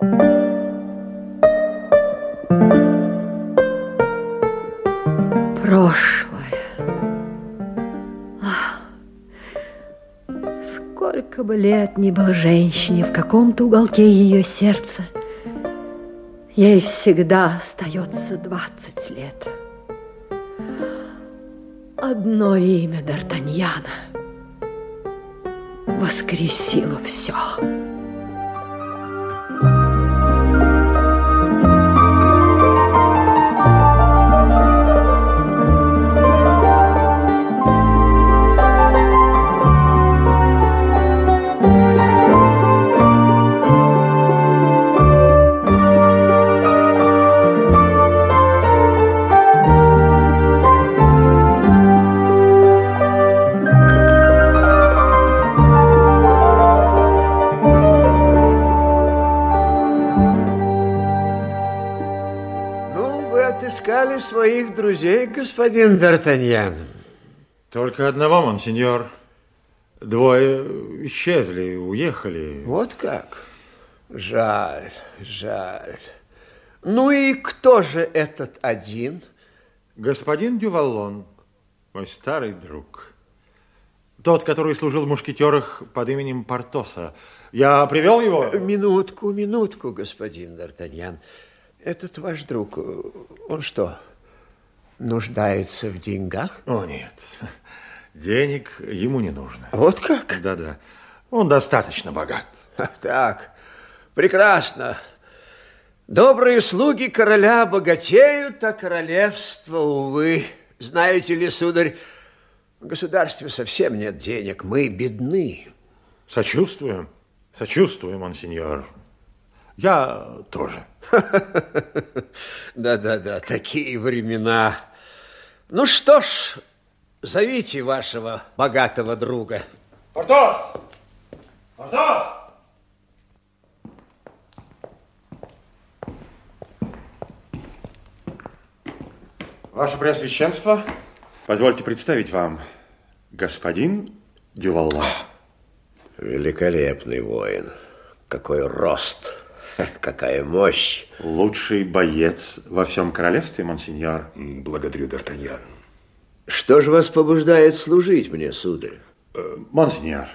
Прошлое. Сколько бы лет ни было женщине в каком-то уголке ее сердца, ей всегда остается 20 лет. Одно имя Д'Артаньяна воскресило все. Своих друзей, господин Д'Артаньян? Только одного, монсеньор. Двое исчезли, уехали. Вот как? Жаль, жаль. Ну и кто же этот один? Господин Дюваллон, мой старый друг. Тот, который служил в мушкетерах под именем Портоса. Я привел его? Минутку, минутку, господин Д'Артаньян. Этот ваш друг, он что, нуждается в деньгах? О, нет. Денег ему не нужно. Вот как? Да-да. Он достаточно богат. Так, прекрасно. Добрые слуги короля богатеют, а королевство, увы. Знаете ли, сударь, в государстве совсем нет денег, мы бедны. Сочувствуем, сочувствуем, монсеньор. Я тоже. Да-да-да, такие времена. Ну что ж, зовите вашего богатого друга. Портос! Портос! Ваше Преосвященство, позвольте представить вам господин Дювалла. Великолепный воин. Какой рост, какая мощь. Лучший боец во всем королевстве, монсеньор. Благодарю, Д'Артаньян. Что же вас побуждает служить мне, сударь? Э, монсеньор,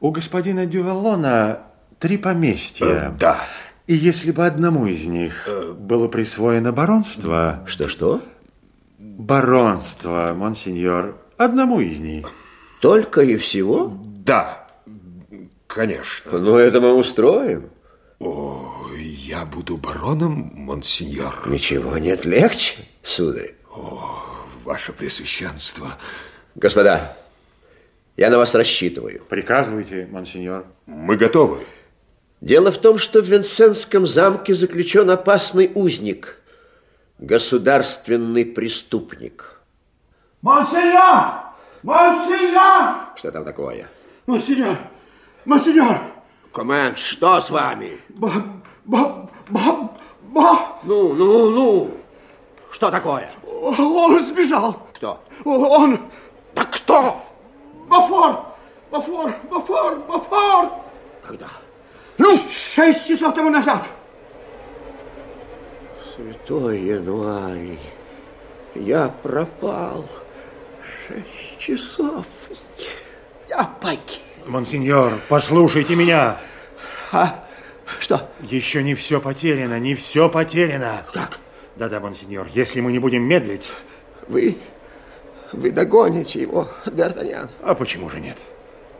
у господина Дювалона три поместья. Э, да. И если бы одному из них э, было присвоено баронство... Что-что? Баронство, монсеньор, одному из них. Только и всего? Да, конечно. Ну, это мы устроим. О, я буду бароном, монсеньор. Ничего нет легче, сударь. О, ваше Пресвященство. Господа, я на вас рассчитываю. Приказывайте, монсеньор. Мы готовы. Дело в том, что в Винсентском замке заключен опасный узник, государственный преступник. Монсеньор! Монсеньор! Что там такое? Монсеньор! Монсеньор! Команд, что с вами? Баб, баб, баб, баб. Ну, ну, ну. Что такое? Он сбежал. Кто? Он. Да кто? Бафор! Бафор! Бафор! Бафор! Когда? Ну, шесть часов тому назад. Святой январь, я пропал. Шесть часов. Я погиб. Монсеньор, послушайте меня. А? Что? Еще не все потеряно, не все потеряно. Как? Да-да, монсеньор, если мы не будем медлить... Вы... вы догоните его, Д'Артаньян. А почему же нет?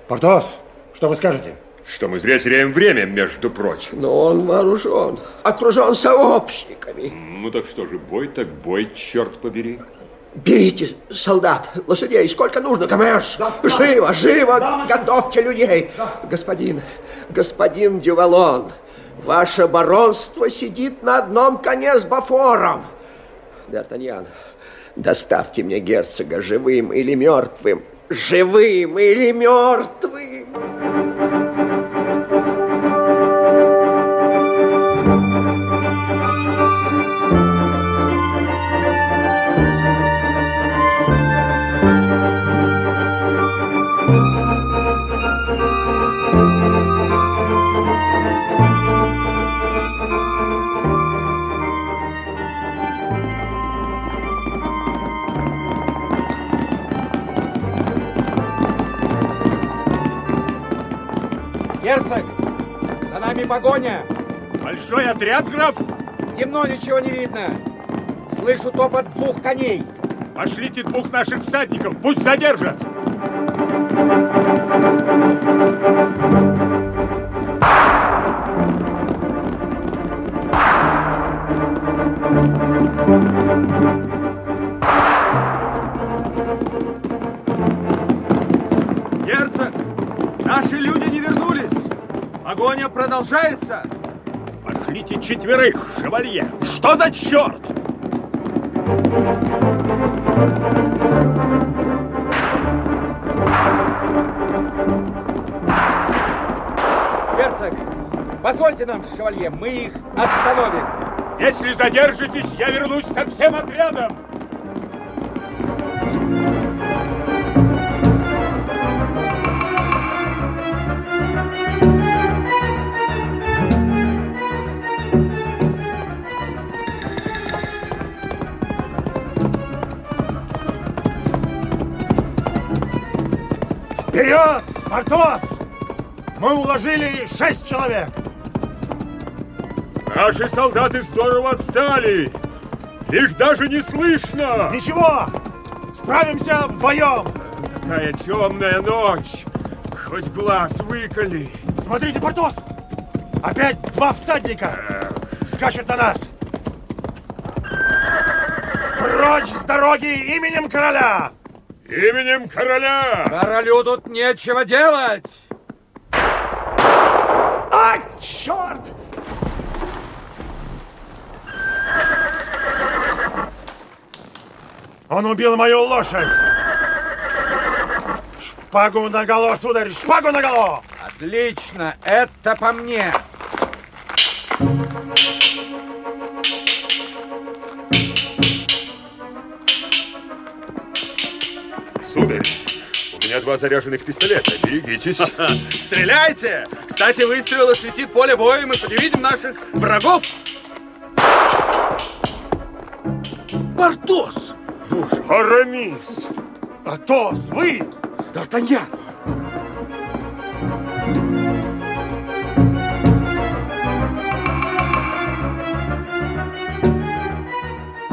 Портос, что вы скажете? Что мы зря теряем время, между прочим. Но он вооружен, окружен сообщниками. Ну так что же, бой так бой, черт побери. Берите солдат, лошадей, сколько нужно, Камеш. Да, живо, да. живо, да, готовьте людей. Да. Господин, господин Дювалон, ваше баронство сидит на одном коне с Бафором. Д'Артаньян, доставьте мне герцога живым или мертвым. Живым или мертвым. Герцог, за нами погоня. Большой отряд, граф? Темно, ничего не видно. Слышу топот двух коней. Пошлите двух наших всадников, пусть задержат. Герцог, Погоня продолжается. Пошлите четверых, шевалье. Что за черт? Герцог, позвольте нам, шевалье, мы их остановим. Если задержитесь, я вернусь со всем отрядом. Вперед, Спартос! Мы уложили шесть человек. Наши солдаты здорово отстали. Их даже не слышно. Ничего, справимся вдвоем. Такая темная ночь. Хоть глаз выколи. Смотрите, Портос! Опять два всадника скачут на нас. Прочь с дороги именем короля! Именем короля! Королю тут нечего делать. А, черт! Он убил мою лошадь! Шпагу наголо, сударь, шпагу наголо! Отлично, это по мне. Сударь, у меня два заряженных пистолета. Берегитесь. Стреляйте! Кстати, выстрел осветит поле боя, и мы видим наших врагов. Портос! Арамис! Атос, вы! Д'Артаньян!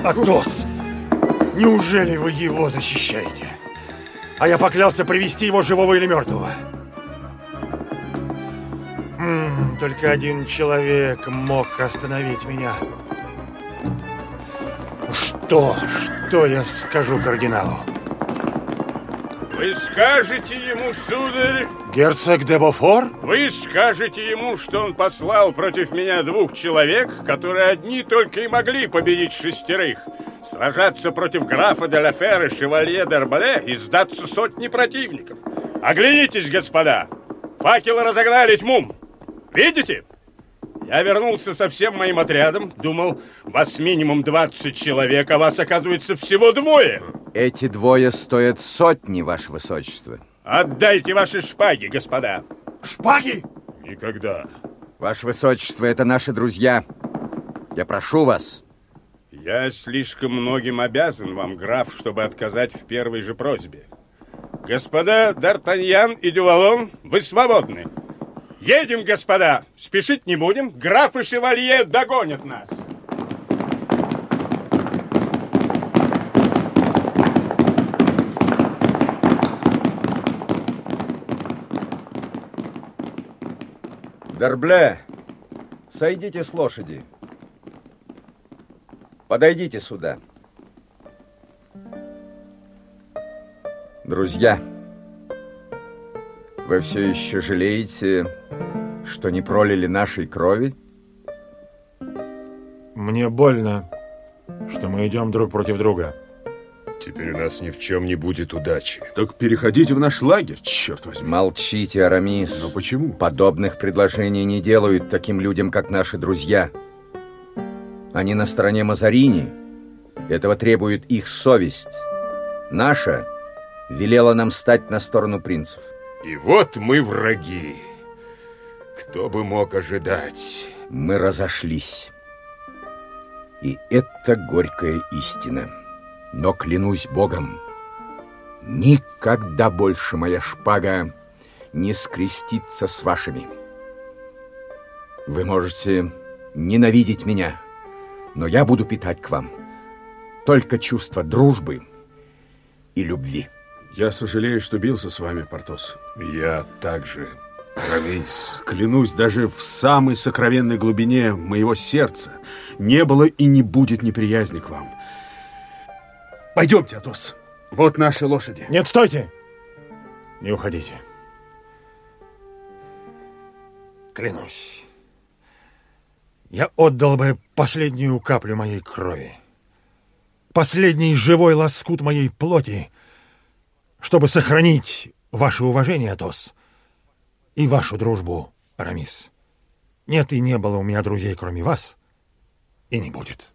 Атос! Неужели вы его защищаете? А я поклялся привести его живого или мертвого. М, только один человек мог остановить меня. Что, что я скажу кардиналу? Вы скажете ему, сударь, Герцог де Бофор? вы скажете ему, что он послал против меня двух человек, которые одни только и могли победить шестерых, сражаться против графа де Лафер и шевалье д'Арбале и сдаться сотни противников. Оглянитесь, господа, факелы разогнали тьму. Видите? Я вернулся со всем моим отрядом, думал, вас минимум 20 человек, а вас, оказывается, всего двое. Эти двое стоят сотни, ваше высочество. Отдайте ваши шпаги, господа. Шпаги? Никогда. Ваше высочество, это наши друзья. Я прошу вас. Я слишком многим обязан вам, граф, чтобы отказать в первой же просьбе. Господа Д'Артаньян и Дювалон, вы свободны. Едем, господа. Спешить не будем. Граф и шевалье догонят нас. Дербле, сойдите с лошади. Подойдите сюда. Друзья, вы все еще жалеете, что не пролили нашей крови? Мне больно, что мы идем друг против друга. Теперь у нас ни в чем не будет удачи. Так переходите в наш лагерь, черт возьми. Молчите, Арамис. Но почему? Подобных предложений не делают таким людям, как наши друзья. Они на стороне Мазарини. Этого требует их совесть. Наша велела нам стать на сторону принцев. И вот мы враги. Кто бы мог ожидать? Мы разошлись. И это горькая истина. Но клянусь Богом, никогда больше моя шпага не скрестится с вашими. Вы можете ненавидеть меня, но я буду питать к вам только чувство дружбы и любви. Я сожалею, что бился с вами, Портос. Я также, Рамис. Клянусь, даже в самой сокровенной глубине моего сердца не было и не будет неприязни к вам. Пойдемте, Атос. Вот наши лошади. Нет, стойте! Не уходите. Клянусь, я отдал бы последнюю каплю моей крови, последний живой лоскут моей плоти, чтобы сохранить ваше уважение, Атос, и вашу дружбу, Арамис. Нет и не было у меня друзей, кроме вас, и не будет.